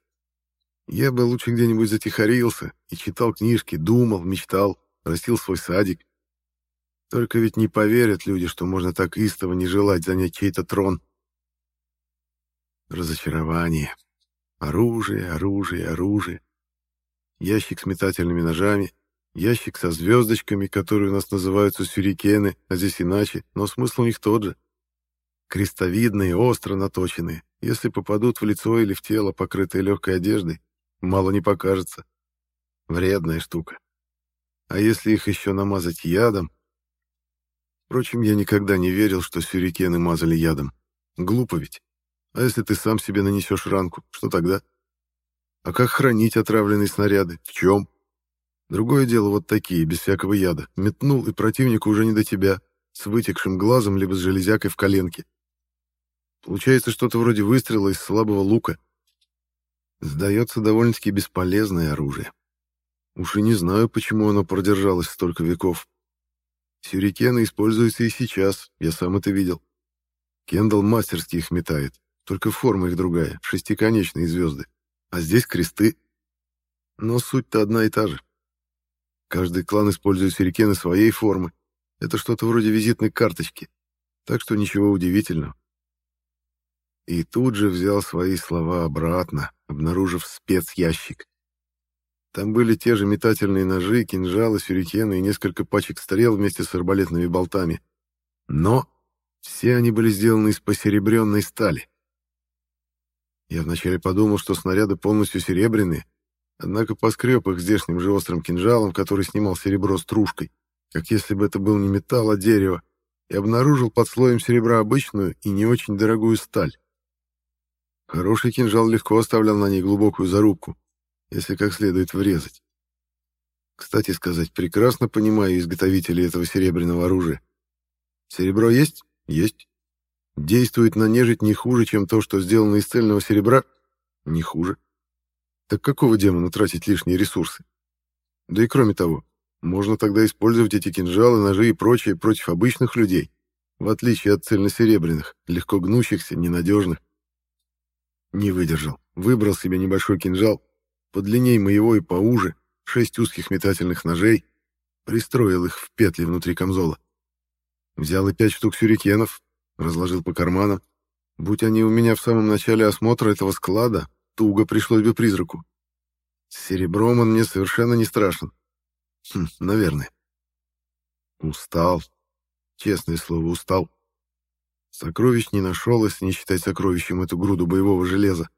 Я бы лучше где-нибудь затихарился и читал книжки, думал, мечтал, растил свой садик. Только ведь не поверят люди, что можно так истово не желать занять чей-то трон. Разочарование. Оружие, оружие, оружие. Ящик с метательными ножами, ящик со звездочками, которые у нас называются сюрикены, а здесь иначе, но смысл у них тот же. Крестовидные, остро наточенные. Если попадут в лицо или в тело, покрытое легкой одеждой, мало не покажется. Вредная штука. А если их еще намазать ядом? Впрочем, я никогда не верил, что сюрикены мазали ядом. Глупо ведь. А если ты сам себе нанесешь ранку, что тогда? А как хранить отравленные снаряды? В чем? Другое дело вот такие, без всякого яда. Метнул, и противнику уже не до тебя, с вытекшим глазом, либо с железякой в коленке. Получается что-то вроде выстрела из слабого лука. Сдается довольно-таки бесполезное оружие. Уж и не знаю, почему оно продержалось столько веков. Сюрикены используются и сейчас, я сам это видел. Кендалл мастерски их метает, только форма их другая, шестиконечные звезды. А здесь кресты. Но суть-то одна и та же. Каждый клан использует сюрикены своей формы. Это что-то вроде визитной карточки. Так что ничего удивительного. И тут же взял свои слова обратно, обнаружив спецящик. Там были те же метательные ножи, кинжалы, сюрикены и несколько пачек стрел вместе с арбалетными болтами. Но все они были сделаны из посеребренной стали. Я вначале подумал, что снаряды полностью серебряные, однако поскреб их здешним же острым кинжалом, который снимал серебро стружкой, как если бы это был не металл, а дерево, и обнаружил под слоем серебра обычную и не очень дорогую сталь. Хороший кинжал легко оставлял на ней глубокую зарубку, если как следует врезать. Кстати сказать, прекрасно понимаю изготовителей этого серебряного оружия. Серебро есть? Есть. Действует на нежить не хуже, чем то, что сделано из цельного серебра? Не хуже. Так какого демона тратить лишние ресурсы? Да и кроме того, можно тогда использовать эти кинжалы, ножи и прочее против обычных людей, в отличие от цельносеребряных, легко гнущихся, ненадежных. Не выдержал. Выбрал себе небольшой кинжал, подлинней моего и поуже, шесть узких метательных ножей, пристроил их в петли внутри камзола. Взял и пять штук сюрикенов, разложил по карманам. Будь они у меня в самом начале осмотра этого склада, туго пришлось бы призраку. С серебром он мне совершенно не страшен. Хм, наверное. Устал. Честное слово, устал. Сокровищ не нашел, если не считать сокровищем эту груду боевого железа.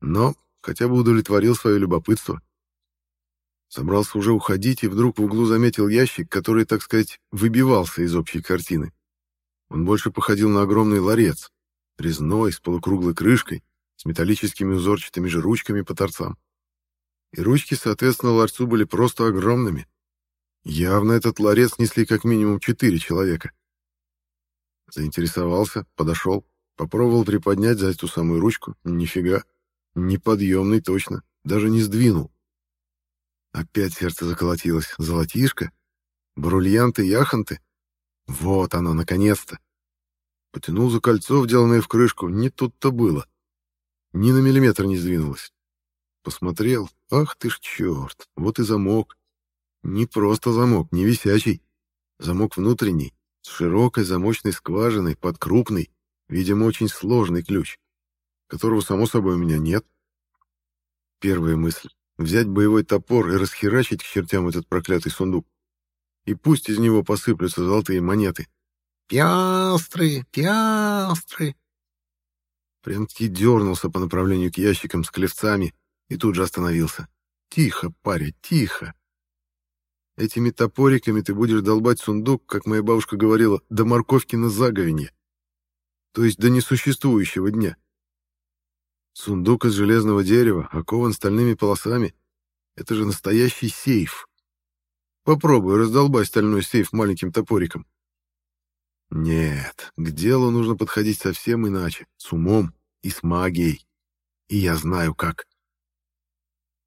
Но хотя бы удовлетворил свое любопытство. Собрался уже уходить, и вдруг в углу заметил ящик, который, так сказать, выбивался из общей картины. Он больше походил на огромный ларец, резной, с полукруглой крышкой, с металлическими узорчатыми же ручками по торцам. И ручки, соответственно, ларцу были просто огромными. Явно этот ларец несли как минимум четыре человека. Заинтересовался, подошел, попробовал приподнять за эту самую ручку. Нифига. Неподъемный точно. Даже не сдвинул. Опять сердце заколотилось. Золотишко? Бриллианты, яхонты? Вот оно, наконец-то. Потянул за кольцо, вделанное в крышку. Не тут-то было. Ни на миллиметр не сдвинулось. Посмотрел. Ах ты ж черт. Вот и замок. Не просто замок, не висячий. Замок внутренний, с широкой замочной скважиной, под крупный, видимо, очень сложный ключ, которого, само собой, у меня нет. Первая мысль — взять боевой топор и расхерачить к чертям этот проклятый сундук. И пусть из него посыплются золотые монеты. «Пиастры! Пиастры!» Прям-таки дернулся по направлению к ящикам с клевцами и тут же остановился. «Тихо, паря, тихо!» Этими топориками ты будешь долбать сундук, как моя бабушка говорила, до морковки на заговенье. То есть до несуществующего дня. Сундук из железного дерева, окован стальными полосами. Это же настоящий сейф. Попробуй раздолбай стальной сейф маленьким топориком. Нет, к делу нужно подходить совсем иначе, с умом и с магией. И я знаю как.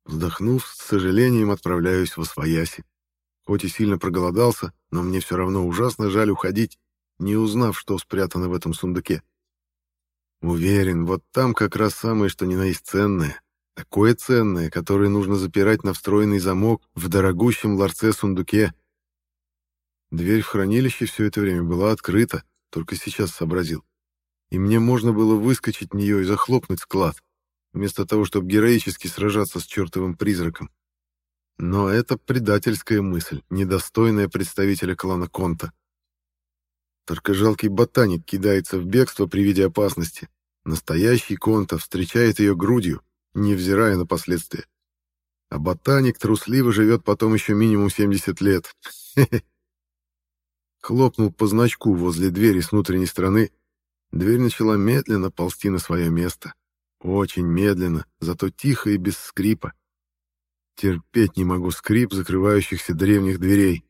Вздохнув, с сожалением отправляюсь в Освояси. Хоть и сильно проголодался, но мне все равно ужасно жаль уходить, не узнав, что спрятано в этом сундуке. Уверен, вот там как раз самое, что ни на есть ценное. Такое ценное, которое нужно запирать на встроенный замок в дорогущем ларце-сундуке. Дверь в хранилище все это время была открыта, только сейчас сообразил. И мне можно было выскочить в нее и захлопнуть склад, вместо того, чтобы героически сражаться с чертовым призраком. Но это предательская мысль, недостойная представителя клана Конта. Только жалкий ботаник кидается в бегство при виде опасности. Настоящий Конта встречает ее грудью, невзирая на последствия. А ботаник трусливо живет потом еще минимум 70 лет. Хлопнул по значку возле двери с внутренней стороны. Дверь начала медленно ползти на свое место. Очень медленно, зато тихо и без скрипа. Терпеть не могу скрип закрывающихся древних дверей.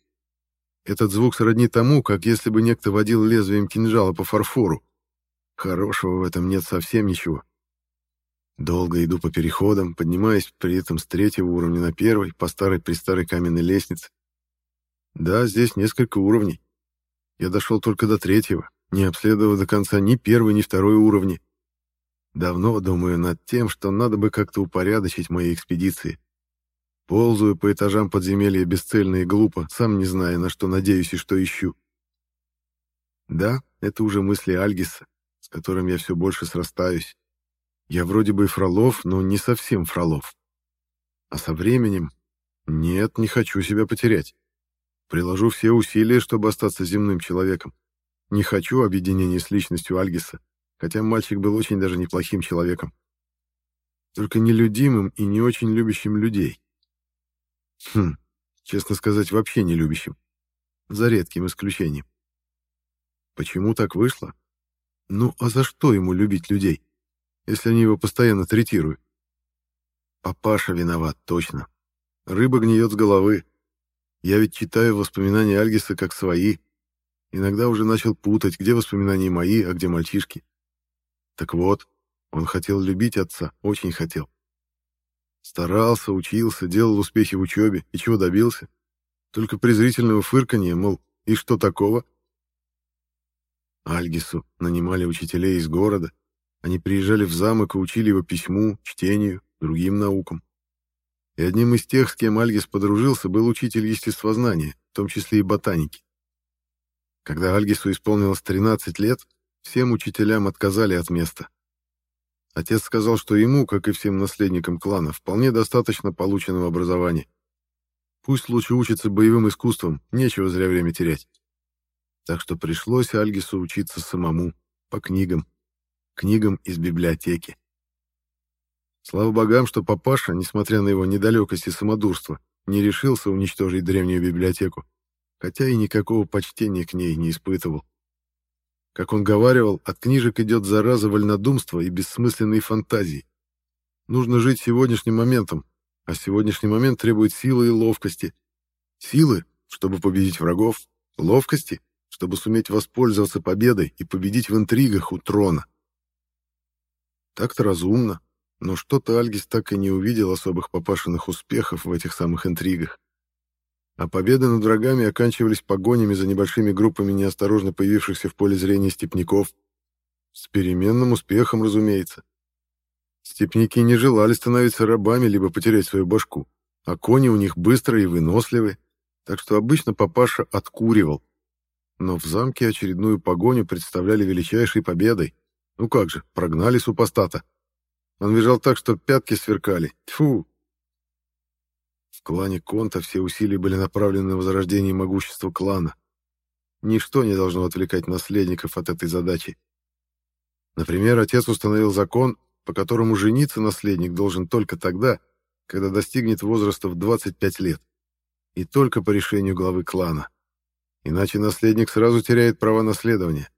Этот звук сродни тому, как если бы некто водил лезвием кинжала по фарфору. Хорошего в этом нет совсем ничего. Долго иду по переходам, поднимаясь при этом с третьего уровня на первый, по старой-престарой каменной лестнице. Да, здесь несколько уровней. Я дошел только до третьего, не обследовав до конца ни первый, ни второй уровни. Давно думаю над тем, что надо бы как-то упорядочить мои экспедиции. Ползаю по этажам подземелья бесцельно и глупо, сам не зная, на что надеюсь и что ищу. Да, это уже мысли Альгиса, с которым я все больше срастаюсь. Я вроде бы и Фролов, но не совсем Фролов. А со временем... Нет, не хочу себя потерять. Приложу все усилия, чтобы остаться земным человеком. Не хочу объединения с личностью Альгиса, хотя мальчик был очень даже неплохим человеком. Только нелюдимым и не очень любящим людей. Хм, честно сказать, вообще не любящим. За редким исключением. Почему так вышло? Ну, а за что ему любить людей, если они его постоянно третируют? Папаша виноват, точно. Рыба гниет с головы. Я ведь читаю воспоминания Альгиса как свои. Иногда уже начал путать, где воспоминания мои, а где мальчишки. Так вот, он хотел любить отца, очень хотел. Старался, учился, делал успехи в учебе. И чего добился? Только презрительного фырканья, мол, и что такого? Альгису нанимали учителей из города. Они приезжали в замок и учили его письму, чтению, другим наукам. И одним из тех, с кем Альгис подружился, был учитель естествознания, в том числе и ботаники. Когда Альгису исполнилось 13 лет, всем учителям отказали от места. Отец сказал, что ему, как и всем наследникам клана, вполне достаточно полученного образования. Пусть лучше учится боевым искусствам, нечего зря время терять. Так что пришлось Альгису учиться самому, по книгам. Книгам из библиотеки. Слава богам, что папаша, несмотря на его недалекость и самодурство, не решился уничтожить древнюю библиотеку, хотя и никакого почтения к ней не испытывал. Как он говаривал, от книжек идет зараза вольнодумства и бессмысленной фантазии. Нужно жить сегодняшним моментом, а сегодняшний момент требует силы и ловкости. Силы, чтобы победить врагов, ловкости, чтобы суметь воспользоваться победой и победить в интригах у трона. Так-то разумно, но что-то Альгис так и не увидел особых папашиных успехов в этих самых интригах. А победы над врагами оканчивались погонями за небольшими группами неосторожно появившихся в поле зрения степняков. С переменным успехом, разумеется. Степняки не желали становиться рабами либо потерять свою башку, а кони у них быстрые и выносливые, так что обычно папаша откуривал. Но в замке очередную погоню представляли величайшей победой. Ну как же, прогнали супостата. Он бежал так, что пятки сверкали. Тьфу! В клане Конта все усилия были направлены на возрождение могущества клана. Ничто не должно отвлекать наследников от этой задачи. Например, отец установил закон, по которому жениться наследник должен только тогда, когда достигнет возраста в 25 лет, и только по решению главы клана. Иначе наследник сразу теряет права наследования.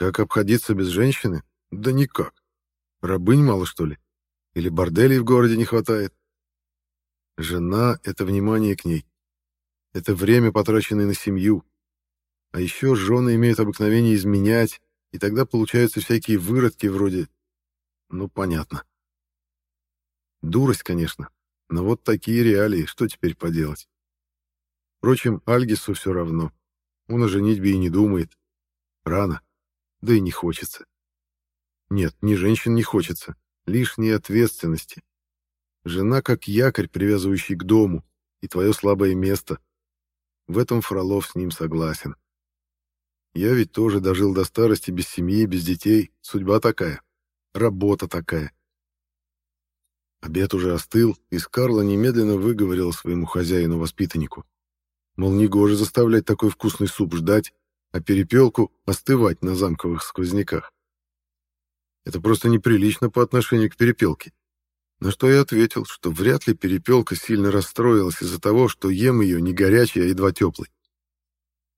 Как обходиться без женщины? Да никак. Рабынь мало, что ли? Или борделей в городе не хватает? Жена — это внимание к ней. Это время, потраченное на семью. А еще жены имеют обыкновение изменять, и тогда получаются всякие выродки вроде... Ну, понятно. Дурость, конечно. Но вот такие реалии, что теперь поделать? Впрочем, Альгису все равно. Он о женитьбе и не думает. Рано. Да и не хочется. Нет, ни женщин не хочется. Лишней ответственности. Жена как якорь, привязывающий к дому, и твое слабое место. В этом Фролов с ним согласен. Я ведь тоже дожил до старости без семьи, без детей. Судьба такая. Работа такая. Обед уже остыл, и Скарла немедленно выговорила своему хозяину-воспитаннику. Мол, негоже заставлять такой вкусный суп ждать, а перепелку остывать на замковых сквозняках. Это просто неприлично по отношению к перепелке. На что я ответил, что вряд ли перепелка сильно расстроилась из-за того, что ем ее не горячий, а едва теплый.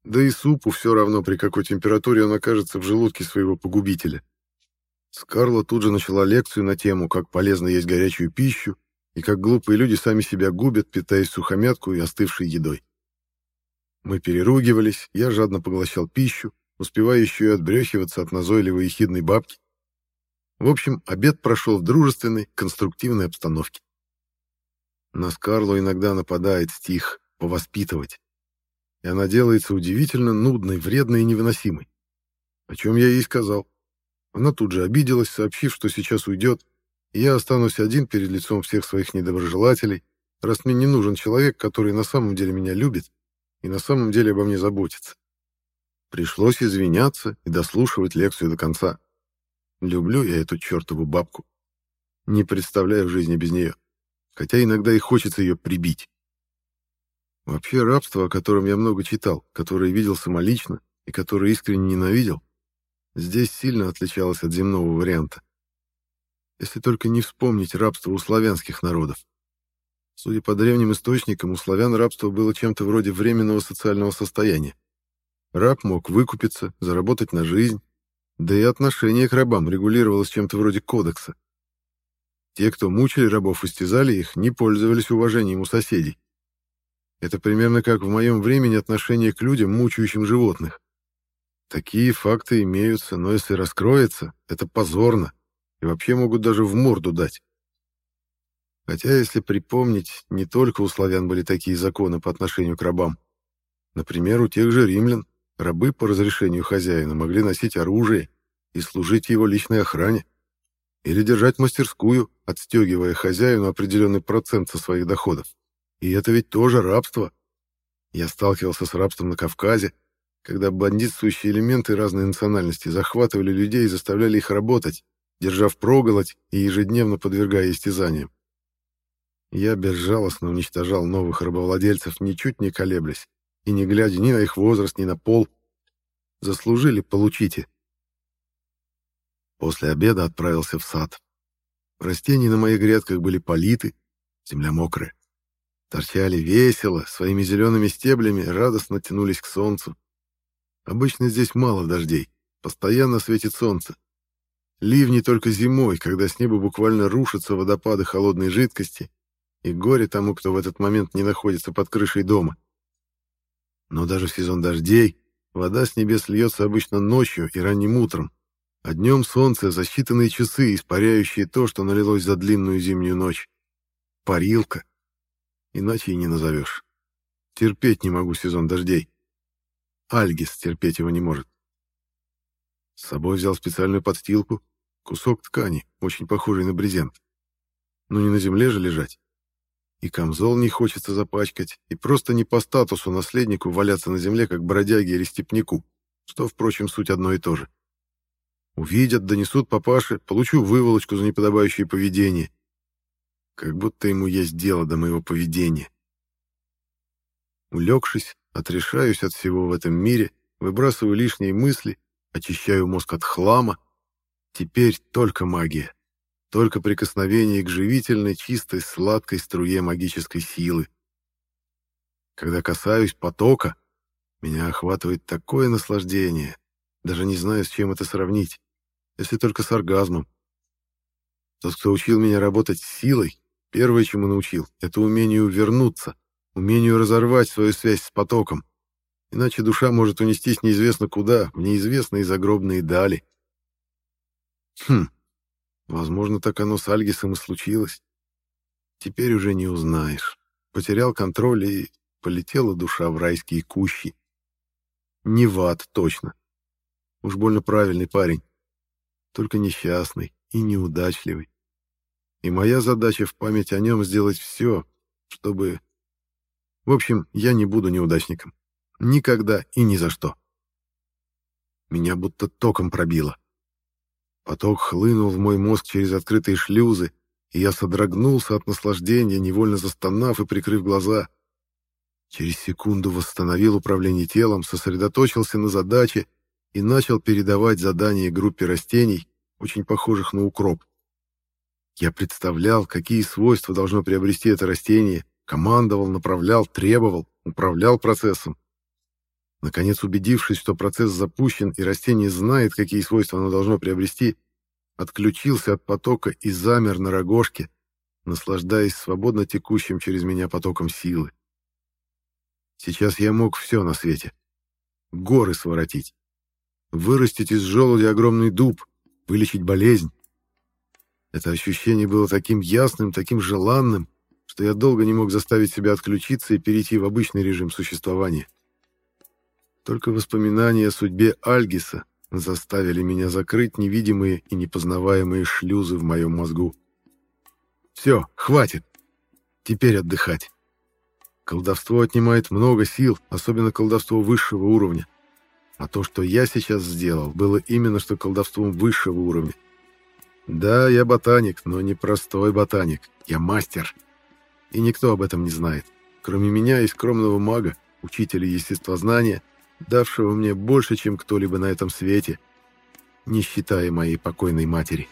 Да и супу все равно, при какой температуре он окажется в желудке своего погубителя. Скарла тут же начала лекцию на тему, как полезно есть горячую пищу и как глупые люди сами себя губят, питаясь сухомятку и остывшей едой. Мы переругивались, я жадно поглощал пищу, успевая еще и отбрехиваться от назойливой ехидной бабки, в общем, обед прошел в дружественной, конструктивной обстановке. На Скарлу иногда нападает стих «повоспитывать», и она делается удивительно нудной, вредной и невыносимой. О чем я ей сказал. Она тут же обиделась, сообщив, что сейчас уйдет, и я останусь один перед лицом всех своих недоброжелателей, раз мне не нужен человек, который на самом деле меня любит и на самом деле обо мне заботится. Пришлось извиняться и дослушивать лекцию до конца. Люблю я эту чертову бабку. Не представляю жизни без нее. Хотя иногда и хочется ее прибить. Вообще рабство, о котором я много читал, которое видел самолично и которое искренне ненавидел, здесь сильно отличалось от земного варианта. Если только не вспомнить рабство у славянских народов. Судя по древним источникам, у славян рабство было чем-то вроде временного социального состояния. Раб мог выкупиться, заработать на жизнь, да и отношение к рабам регулировалось чем-то вроде кодекса. Те, кто мучили рабов и стязали их, не пользовались уважением у соседей. Это примерно как в моем времени отношение к людям, мучающим животных. Такие факты имеются, но если раскроется, это позорно, и вообще могут даже в морду дать. Хотя, если припомнить, не только у славян были такие законы по отношению к рабам. Например, у тех же римлян Рабы по разрешению хозяина могли носить оружие и служить его личной охране, или держать мастерскую, отстегивая хозяину определенный процент со своих доходов. И это ведь тоже рабство. Я сталкивался с рабством на Кавказе, когда бандитствующие элементы разной национальности захватывали людей и заставляли их работать, держа впроголодь и ежедневно подвергая истязаниям. Я безжалостно уничтожал новых рабовладельцев, ничуть не колеблясь, и не глядя ни на их возраст, ни на пол. Заслужили, получите. После обеда отправился в сад. Растения на моих грядках были политы, земля мокрая. Торчали весело, своими зелеными стеблями радостно тянулись к солнцу. Обычно здесь мало дождей, постоянно светит солнце. Ливни только зимой, когда с неба буквально рушатся водопады холодной жидкости, и горе тому, кто в этот момент не находится под крышей дома. Но даже в сезон дождей вода с небес льется обычно ночью и ранним утром, а днем солнце за считанные часы, испаряющие то, что налилось за длинную зимнюю ночь. Парилка. Иначе и не назовешь. Терпеть не могу сезон дождей. Альгис терпеть его не может. С собой взял специальную подстилку, кусок ткани, очень похожий на брезент. Но не на земле же лежать. И камзол не хочется запачкать, и просто не по статусу наследнику валяться на земле, как бродяге или степняку, что, впрочем, суть одно и то же. Увидят, донесут папаше, получу выволочку за неподобающее поведение. Как будто ему есть дело до моего поведения. Улегшись, отрешаюсь от всего в этом мире, выбрасываю лишние мысли, очищаю мозг от хлама. Теперь только магия. Только прикосновение к живительной, чистой, сладкой струе магической силы. Когда касаюсь потока, меня охватывает такое наслаждение, даже не знаю, с чем это сравнить, если только с оргазмом. Тот, кто учил меня работать силой, первое, чему научил, это умению вернуться, умению разорвать свою связь с потоком. Иначе душа может унестись неизвестно куда, в неизвестные загробные дали. Хм, возможно, так оно с Альгисом и случилось. Теперь уже не узнаешь. Потерял контроль, и полетела душа в райские кущи. Не в ад, точно. Уж больно правильный парень. Только несчастный и неудачливый. И моя задача в память о нем сделать все, чтобы... В общем, я не буду неудачником. Никогда и ни за что. Меня будто током пробило. Поток хлынул в мой мозг через открытые шлюзы, и я содрогнулся от наслаждения, невольно застонав и прикрыв глаза. Через секунду восстановил управление телом, сосредоточился на задаче и начал передавать задания группе растений, очень похожих на укроп. Я представлял, какие свойства должно приобрести это растение, командовал, направлял, требовал, управлял процессом. Наконец, убедившись, что процесс запущен и растение знает, какие свойства оно должно приобрести, отключился от потока и замер на рогожке, наслаждаясь свободно текущим через меня потоком силы. Сейчас я мог все на свете. Горы своротить, вырастить из желуди огромный дуб, вылечить болезнь. Это ощущение было таким ясным, таким желанным, что я долго не мог заставить себя отключиться и перейти в обычный режим существования. Только воспоминания о судьбе Альгиса заставили меня закрыть невидимые и непознаваемые шлюзы в моем мозгу. Все, хватит. Теперь отдыхать. Колдовство отнимает много сил, особенно колдовство высшего уровня. А то, что я сейчас сделал, было именно что колдовством высшего уровня. Да, я ботаник, но не простой ботаник. Я мастер. И никто об этом не знает. Кроме меня и скромного мага, учителя естествознания, давшего мне больше, чем кто-либо на этом свете, не считая моей покойной матери».